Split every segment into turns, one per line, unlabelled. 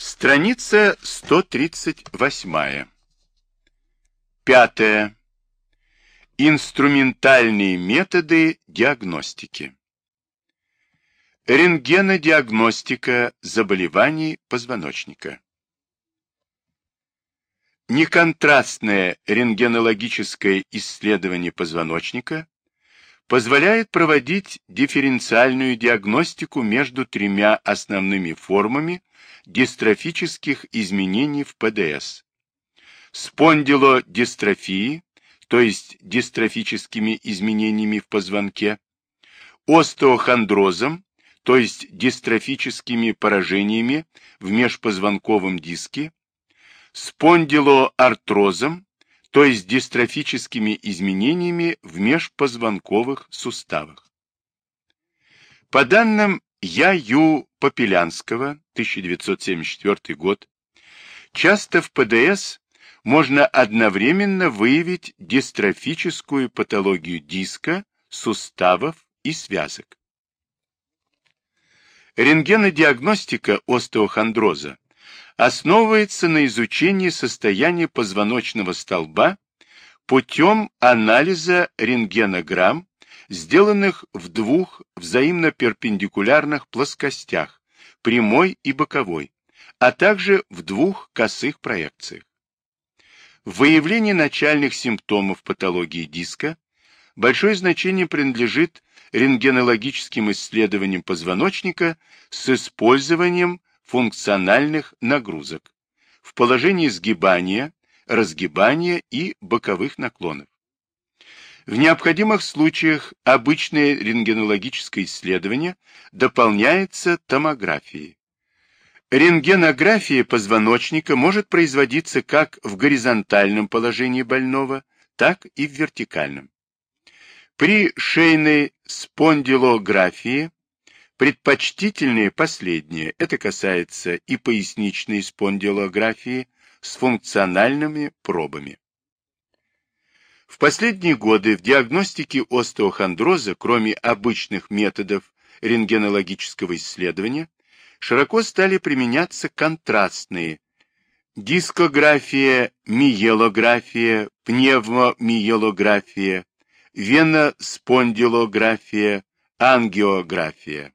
Страница 138. Пятое. Инструментальные методы диагностики. Рентгенодиагностика заболеваний позвоночника. Неконтрастное рентгенологическое исследование позвоночника позволяет проводить дифференциальную диагностику между тремя основными формами дистрофических изменений в ПДС. Спондилодистрофии, то есть дистрофическими изменениями в позвонке, остеохондрозом, то есть дистрофическими поражениями в межпозвонковом диске, спондилоартрозом, то есть дистрофическими изменениями в межпозвонковых суставах. По данным Я.Ю. Попелянского, 1974 год, часто в ПДС можно одновременно выявить дистрофическую патологию диска, суставов и связок. Рентгенодиагностика остеохондроза основывается на изучении состояния позвоночного столба путем анализа рентгенограмм, сделанных в двух взаимно перпендикулярных плоскостях, прямой и боковой, а также в двух косых проекциях. В выявлении начальных симптомов патологии диска большое значение принадлежит рентгенологическим исследованиям позвоночника с использованием функциональных нагрузок в положении сгибания, разгибания и боковых наклонов. В необходимых случаях обычное рентгенологическое исследование дополняется томографией. Рентгенография позвоночника может производиться как в горизонтальном положении больного, так и в вертикальном. При шейной спондилографии Предпочтительнее последнее. Это касается и поясничной спондилографии с функциональными пробами. В последние годы в диагностике остеохондроза, кроме обычных методов рентгенологического исследования, широко стали применяться контрастные дискография, миелография, пневмомиелография, веноспондилография, ангиография.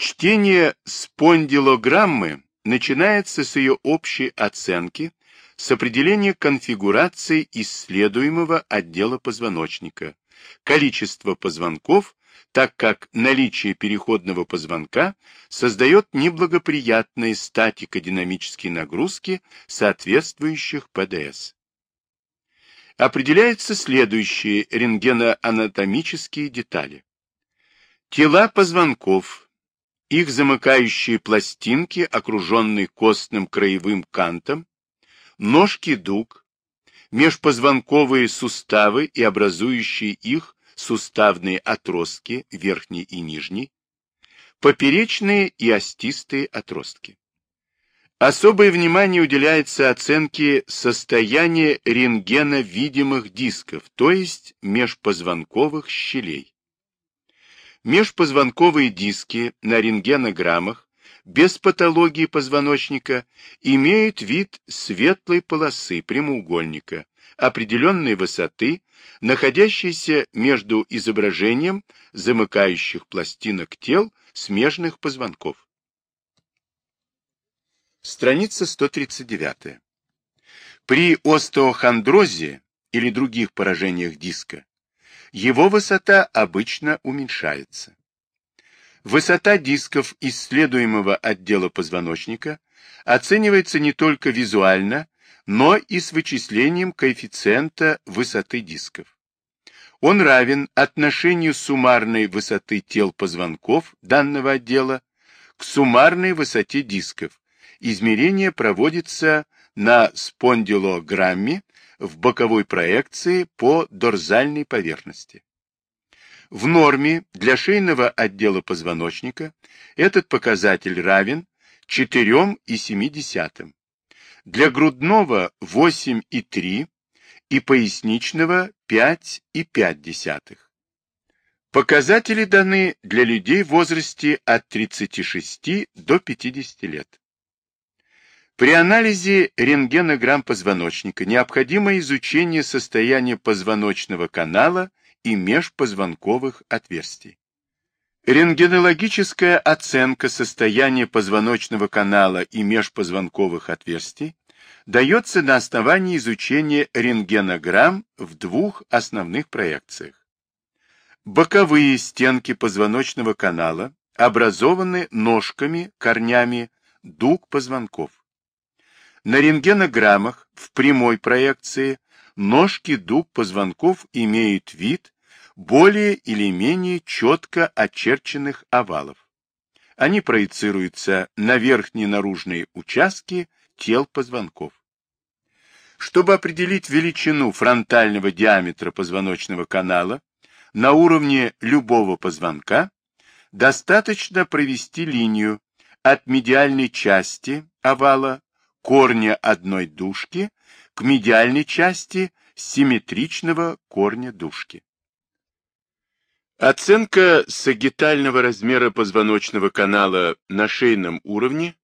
Чтение спондилограммы начинается с ее общей оценки, с определения конфигурации исследуемого отдела позвоночника, количества позвонков, так как наличие переходного позвонка создает неблагоприятные статико-динамические нагрузки соответствующих ПДС. Определяются следующие рентгеноанатомические детали. Тела позвонков их замыкающие пластинки, окруженные костным краевым кантом, ножки дуг, межпозвонковые суставы и образующие их суставные отростки, верхний и нижний, поперечные и остистые отростки. Особое внимание уделяется оценке состояния рентгена видимых дисков, то есть межпозвонковых щелей. Межпозвонковые диски на рентгенограммах без патологии позвоночника имеют вид светлой полосы прямоугольника определенной высоты, находящейся между изображением замыкающих пластинок тел смежных позвонков. Страница 139. При остеохондрозе или других поражениях диска его высота обычно уменьшается. Высота дисков исследуемого отдела позвоночника оценивается не только визуально, но и с вычислением коэффициента высоты дисков. Он равен отношению суммарной высоты тел позвонков данного отдела к суммарной высоте дисков. Измерение проводится на спондилограмме в боковой проекции по дорзальной поверхности. В норме для шейного отдела позвоночника этот показатель равен 4,7, для грудного 8,3 и поясничного 5,5. Показатели даны для людей в возрасте от 36 до 50 лет. При анализе рентгенограмм позвоночника необходимо изучение состояния позвоночного канала и межпозвонковых отверстий. Рентгенологическая оценка состояния позвоночного канала и межпозвонковых отверстий дается на основании изучения рентгенограмм в двух основных проекциях. Боковые стенки позвоночного канала образованы ножками, корнями дуг позвонков. На рентгенограммах в прямой проекции ножки дуг позвонков имеют вид более или менее четко очерченных овалов. Они проецируются на верхние наружные участки тел позвонков. Чтобы определить величину фронтального диаметра позвоночного канала на уровне любого позвонка, достаточно провести линию от медиальной части овала корня одной дужки к медиальной части симметричного корня дужки. Оценка сагитального размера позвоночного канала на шейном уровне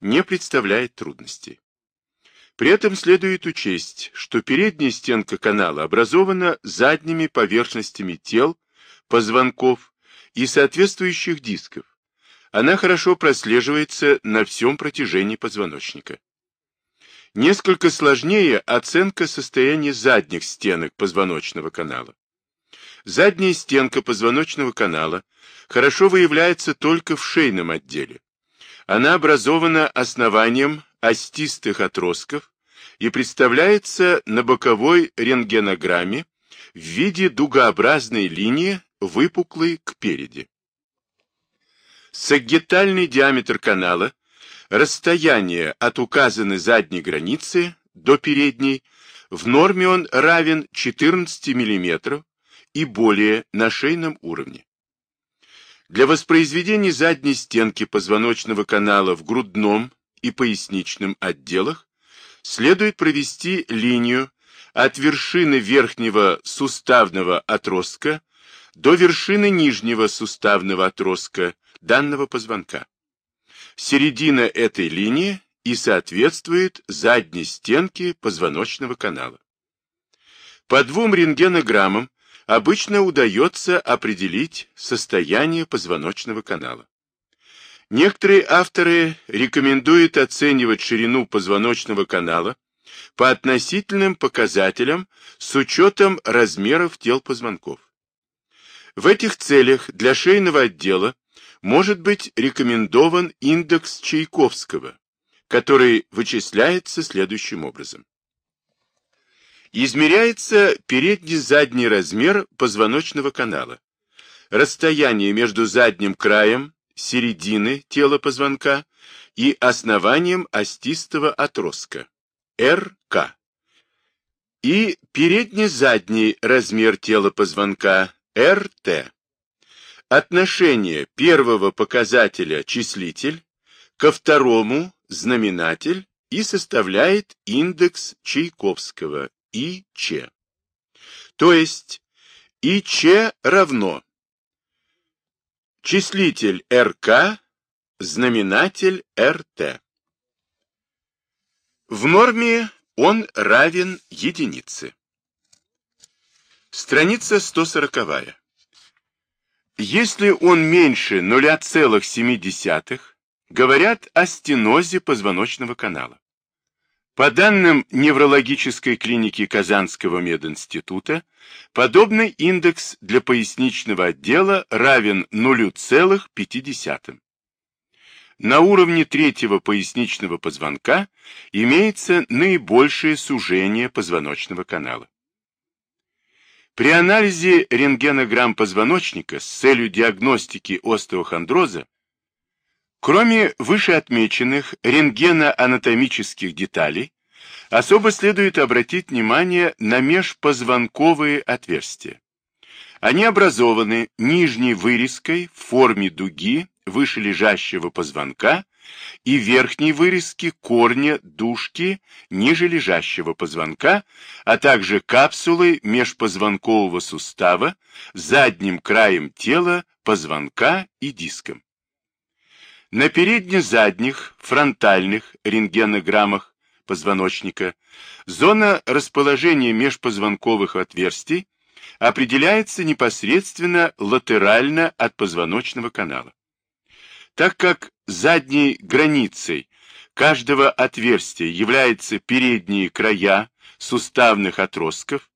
не представляет трудностей. При этом следует учесть, что передняя стенка канала образована задними поверхностями тел, позвонков и соответствующих дисков. Она хорошо прослеживается на всем протяжении позвоночника. Несколько сложнее оценка состояния задних стенок позвоночного канала. Задняя стенка позвоночного канала хорошо выявляется только в шейном отделе. Она образована основанием остистых отростков и представляется на боковой рентгенограмме в виде дугообразной линии, выпуклой к переди. Сагитальный диаметр канала, расстояние от указанной задней границы до передней, в норме он равен 14 мм и более на шейном уровне. Для воспроизведения задней стенки позвоночного канала в грудном и поясничном отделах следует провести линию от вершины верхнего суставного отростка до вершины нижнего суставного отростка данного позвонка. Середина этой линии и соответствует задней стенке позвоночного канала. По двум рентгенограммам обычно удается определить состояние позвоночного канала. Некоторые авторы рекомендуют оценивать ширину позвоночного канала по относительным показателям с учетом размеров тел позвонков. В этих целях для шейного отдела может быть рекомендован индекс Чайковского, который вычисляется следующим образом. Измеряется передний-задний размер позвоночного канала, расстояние между задним краем, середины тела позвонка и основанием остистого отростка, РК, и передний-задний размер тела позвонка, РТ. Отношение первого показателя числитель ко второму знаменатель и составляет индекс Чайковского ИЧ. То есть ИЧ равно числитель РК, знаменатель РТ. В норме он равен единице. Страница 140. Если он меньше 0,7, говорят о стенозе позвоночного канала. По данным неврологической клиники Казанского мединститута, подобный индекс для поясничного отдела равен 0,5. На уровне третьего поясничного позвонка имеется наибольшее сужение позвоночного канала. При анализе рентгенограмм позвоночника с целью диагностики остеохондроза Кроме вышеотмеченных рентгеноанатомических деталей, особо следует обратить внимание на межпозвонковые отверстия. Они образованы нижней вырезкой в форме дуги выше лежащего позвонка и верхней вырезки корня дужки ниже лежащего позвонка, а также капсулой межпозвонкового сустава, задним краем тела, позвонка и диском. На передне-задних фронтальных рентгенограммах позвоночника зона расположения межпозвонковых отверстий определяется непосредственно латерально от позвоночного канала. Так как задней границей каждого отверстия являются передние края суставных отростков,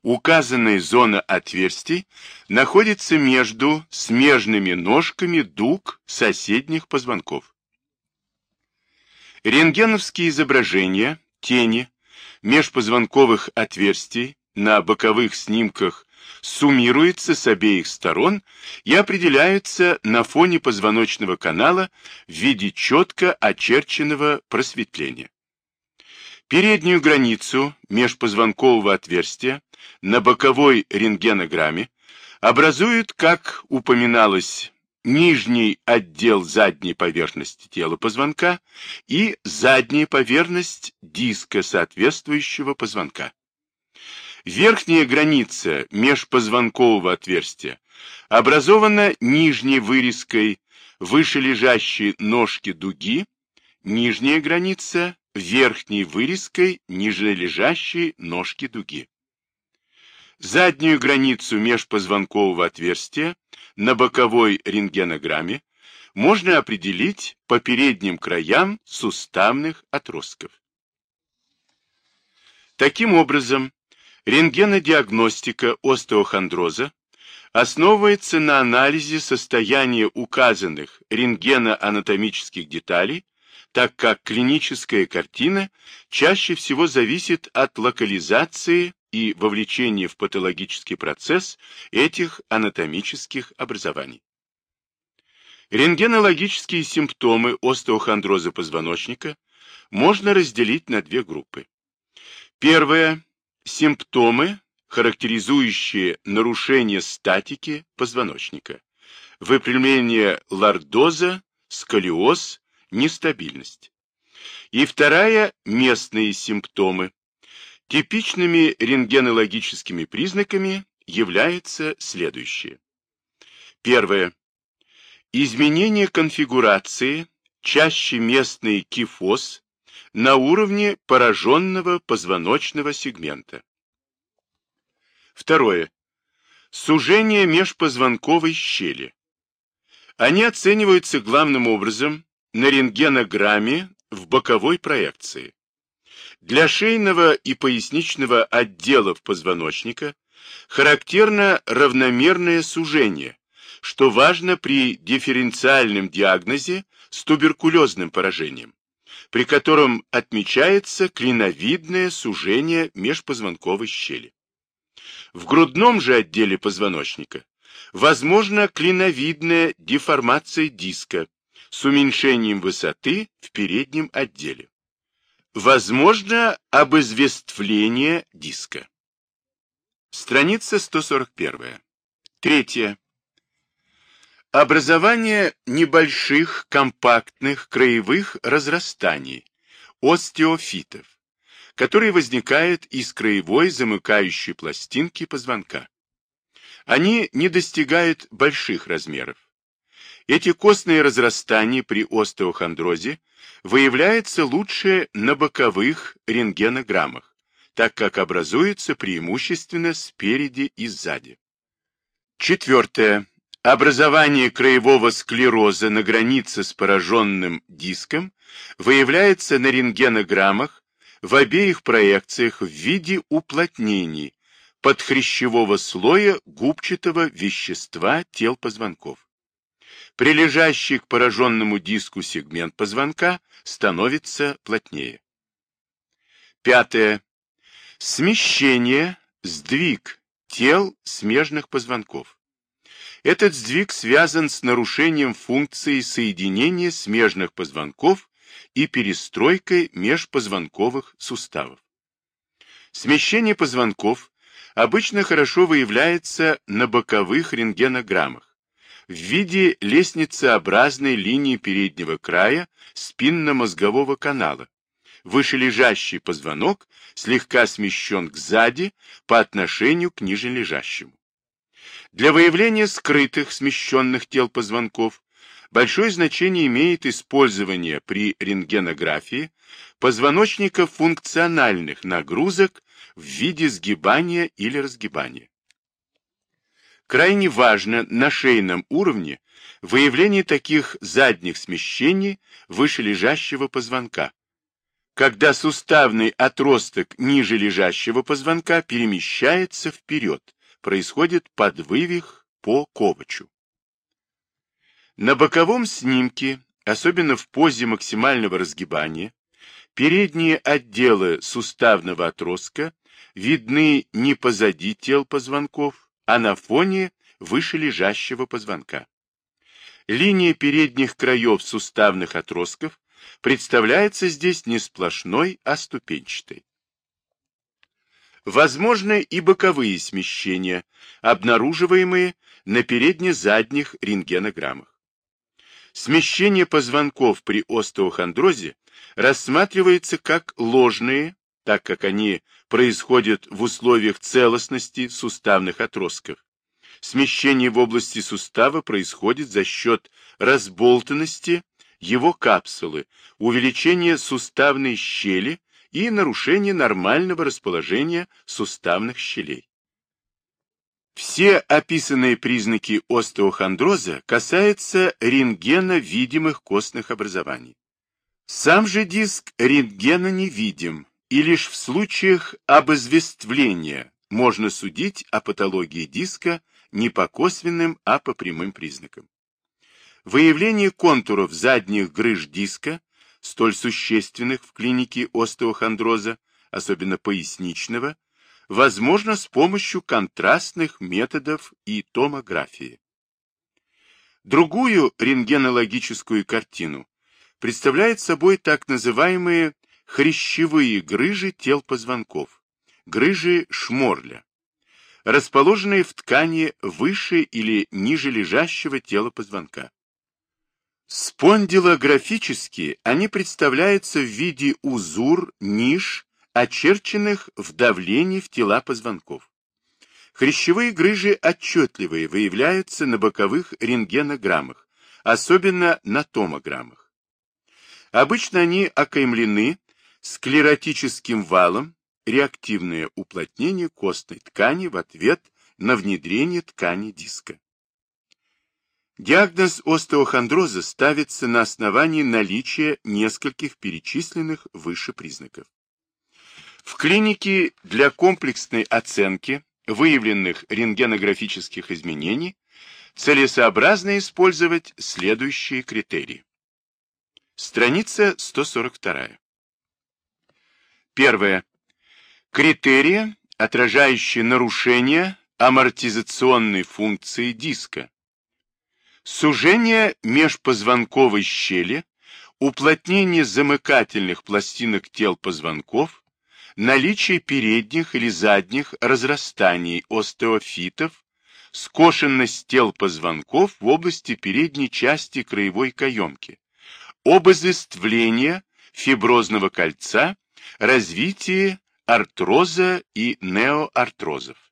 указанная зона отверстий находится между смежными ножками дуг соседних позвонков. Рентгеновские изображения, тени, межпозвонковых отверстий на боковых снимках суммируются с обеих сторон и определяются на фоне позвоночного канала в виде четко очерченного просветления. Переднюю границу межпозвонкового отверстия на боковой рентгенограмме образуют, как упоминалось, нижний отдел задней поверхности тела позвонка и задняя поверхность диска соответствующего позвонка. Верхняя граница межпозвонкового отверстия образована нижней вырезкой вышележащей ножки дуги, нижняя граница верхней вырезкой нижележащей ножки дуги. Заднюю границу межпозвонкового отверстия на боковой рентгенограмме можно определить по передним краям суставных отростков. Таким образом, рентгенодиагностика остеохондроза основывается на анализе состояния указанных рентгеноанатомических деталей так как клиническая картина чаще всего зависит от локализации и вовлечения в патологический процесс этих анатомических образований. Рентгенологические симптомы остеохондроза позвоночника можно разделить на две группы. Первое – симптомы, характеризующие нарушение статики позвоночника, выпрямление лордоза, сколиоз, нестабильность. И вторая – местные симптомы. Типичными рентгенологическими признаками являются следующие. Первое. Изменение конфигурации, чаще местный кифоз, на уровне пораженного позвоночного сегмента. Второе. Сужение межпозвонковой щели. Они оцениваются главным образом на рентгенограмме в боковой проекции. Для шейного и поясничного отделов позвоночника характерно равномерное сужение, что важно при дифференциальном диагнозе с туберкулезным поражением, при котором отмечается клиновидное сужение межпозвонковой щели. В грудном же отделе позвоночника возможна клиновидная деформация диска, с уменьшением высоты в переднем отделе. Возможно обызвествление диска. Страница 141. Третье. Образование небольших компактных краевых разрастаний, остеофитов, которые возникают из краевой замыкающей пластинки позвонка. Они не достигают больших размеров. Эти костные разрастания при остеохондрозе выявляются лучше на боковых рентгенограммах, так как образуются преимущественно спереди и сзади. Четвертое. Образование краевого склероза на границе с пораженным диском выявляется на рентгенограммах в обеих проекциях в виде уплотнений подхрящевого слоя губчатого вещества тел позвонков прилежащий к пораженному диску сегмент позвонка становится плотнее. Пятое. Смещение, сдвиг тел смежных позвонков. Этот сдвиг связан с нарушением функции соединения смежных позвонков и перестройкой межпозвонковых суставов. Смещение позвонков обычно хорошо выявляется на боковых рентгенограммах в виде лестницеобразной линии переднего края спинномозгового канала. Вышележащий позвонок слегка смещен к сзади по отношению к нижележащему. Для выявления скрытых смещенных тел позвонков Большое значение имеет использование при рентгенографии позвоночника функциональных нагрузок в виде сгибания или разгибания. Крайне важно на шейном уровне выявление таких задних смещений вышележащего позвонка, когда суставный отросток ниже лежащего позвонка перемещается вперед, происходит подвывих по ковачу. На боковом снимке, особенно в позе максимального разгибания, передние отделы суставного отростка видны не позади тел позвонков, а на фоне вышележащего позвонка. Линия передних краев суставных отростков представляется здесь не сплошной, а ступенчатой. Возможны и боковые смещения, обнаруживаемые на передне-задних рентгенограммах. Смещение позвонков при остеохондрозе рассматривается как ложные, так как они происходят в условиях целостности суставных отростков. Смещение в области сустава происходит за счет разболтанности его капсулы, увеличения суставной щели и нарушения нормального расположения суставных щелей. Все описанные признаки остеохондроза касаются рентгена видимых костных образований. Сам же диск рентгена не и лишь в случаях обозвествления можно судить о патологии диска не по косвенным, а по прямым признакам. Выявление контуров задних грыж диска, столь существенных в клинике остеохондроза, особенно поясничного, возможно с помощью контрастных методов и томографии. Другую рентгенологическую картину представляет собой так называемые хрящевые грыжи тел позвонков, грыжи Шморля, расположенные в ткани выше или ниже лежащего тела позвонка. Спондилографически они представляются в виде узур, ниш очерченных в давлении в тела позвонков. Хрящевые грыжи отчетливые выявляются на боковых рентгенограммах, особенно на томограммах. Обычно они окаймлены склеротическим валом, реактивное уплотнение костной ткани в ответ на внедрение ткани диска. Диагноз остеохондроза ставится на основании наличия нескольких перечисленных выше признаков. В клинике для комплексной оценки выявленных рентгенографических изменений целесообразно использовать следующие критерии. Страница 142. Первое. Критерии, отражающие нарушение амортизационной функции диска. Сужение межпозвонковой щели, уплотнение замыкательных пластинок тел позвонков, наличие передних или задних разрастаний остеофитов, скошенность тел позвонков в области передней части краевой каемки, обозвествление фиброзного кольца, развитие артроза и неоартрозов.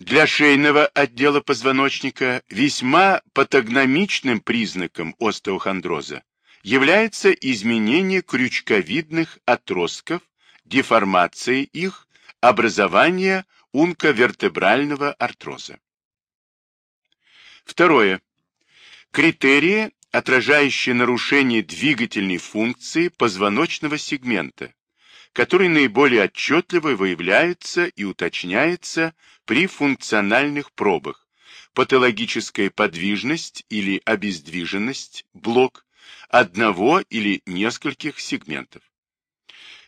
Для шейного отдела позвоночника весьма патогномичным признаком остеохондроза является изменение крючковидных отростков деформации их, образование унковертебрального артроза. Второе. Критерии, отражающие нарушение двигательной функции позвоночного сегмента, который наиболее отчетливо выявляется и уточняется при функциональных пробах, патологическая подвижность или обездвиженность, блок, одного или нескольких сегментов.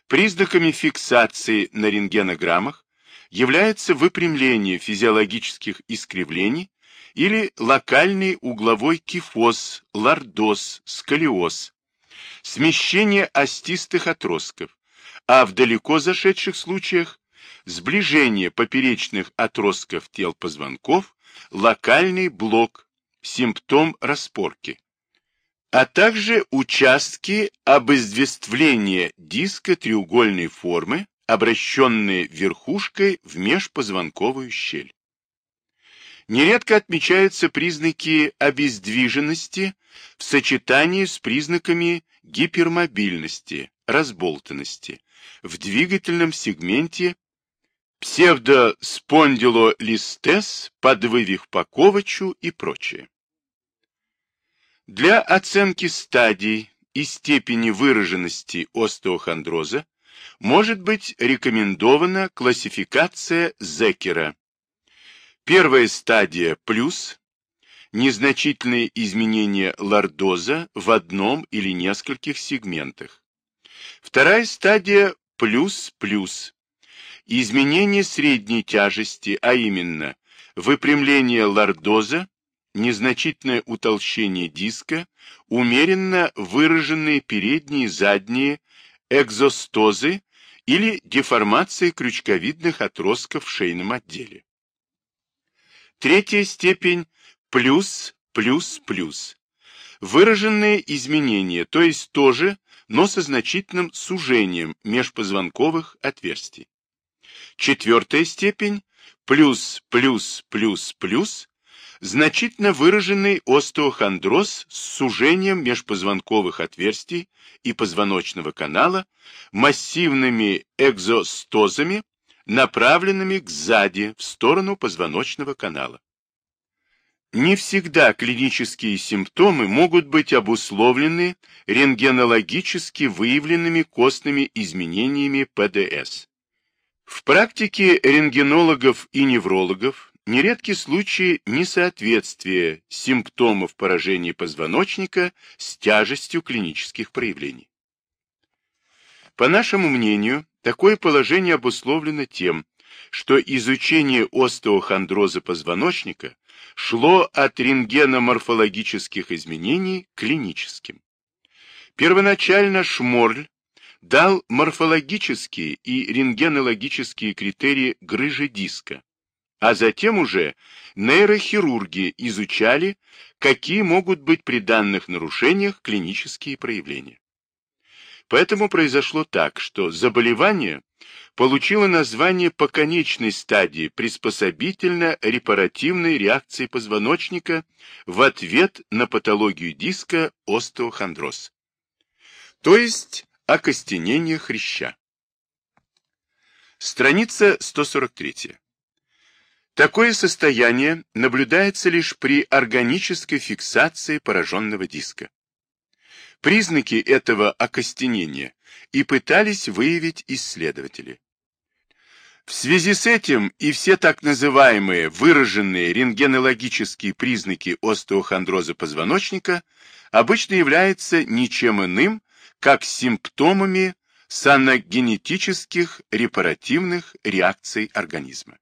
Признаками фиксации на рентгенограммах является выпрямление физиологических искривлений или локальный угловой кифоз, лордоз, сколиоз, смещение остистых отростков, а в далеко зашедших случаях сближение поперечных отростков тел позвонков, локальный блок, симптом распорки а также участки обезвествления диска треугольной формы, обращенные верхушкой в межпозвонковую щель. Нередко отмечаются признаки обездвиженности в сочетании с признаками гипермобильности, разболтанности в двигательном сегменте псевдоспондилолистез, подвывих по Ковачу и прочее. Для оценки стадий и степени выраженности остеохондроза может быть рекомендована классификация Зекера. Первая стадия плюс незначительные изменения лордоза в одном или нескольких сегментах. Вторая стадия плюс-плюс. Изменение средней тяжести, а именно выпрямление лордоза, незначительное утолщение диска, умеренно выраженные передние и задние экзостозы или деформации крючковидных отростков в шейном отделе. Третья степень плюс, плюс, плюс. Выраженные изменения, то есть тоже, но со значительным сужением межпозвонковых отверстий. Четвертая степень плюс, плюс, плюс, плюс. Значительно выраженный остеохондроз с сужением межпозвонковых отверстий и позвоночного канала, массивными экзостозами, направленными к сзади в сторону позвоночного канала. Не всегда клинические симптомы могут быть обусловлены рентгенологически выявленными костными изменениями ПДС. В практике рентгенологов и неврологов нередки случаи несоответствия симптомов поражения позвоночника с тяжестью клинических проявлений. По нашему мнению, такое положение обусловлено тем, что изучение остеохондроза позвоночника шло от рентгеноморфологических изменений к клиническим. Первоначально Шморль дал морфологические и рентгенологические критерии грыжи диска, а затем уже нейрохирурги изучали, какие могут быть при данных нарушениях клинические проявления. Поэтому произошло так, что заболевание получила название по конечной стадии приспособительно-репаративной реакции позвоночника в ответ на патологию диска остеохондроз, то есть окостенение хряща. Страница 143. Такое состояние наблюдается лишь при органической фиксации пораженного диска. Признаки этого окостенения и пытались выявить исследователи. В связи с этим и все так называемые выраженные рентгенологические признаки остеохондроза позвоночника обычно являются ничем иным, как симптомами саногенетических репаративных реакций организма.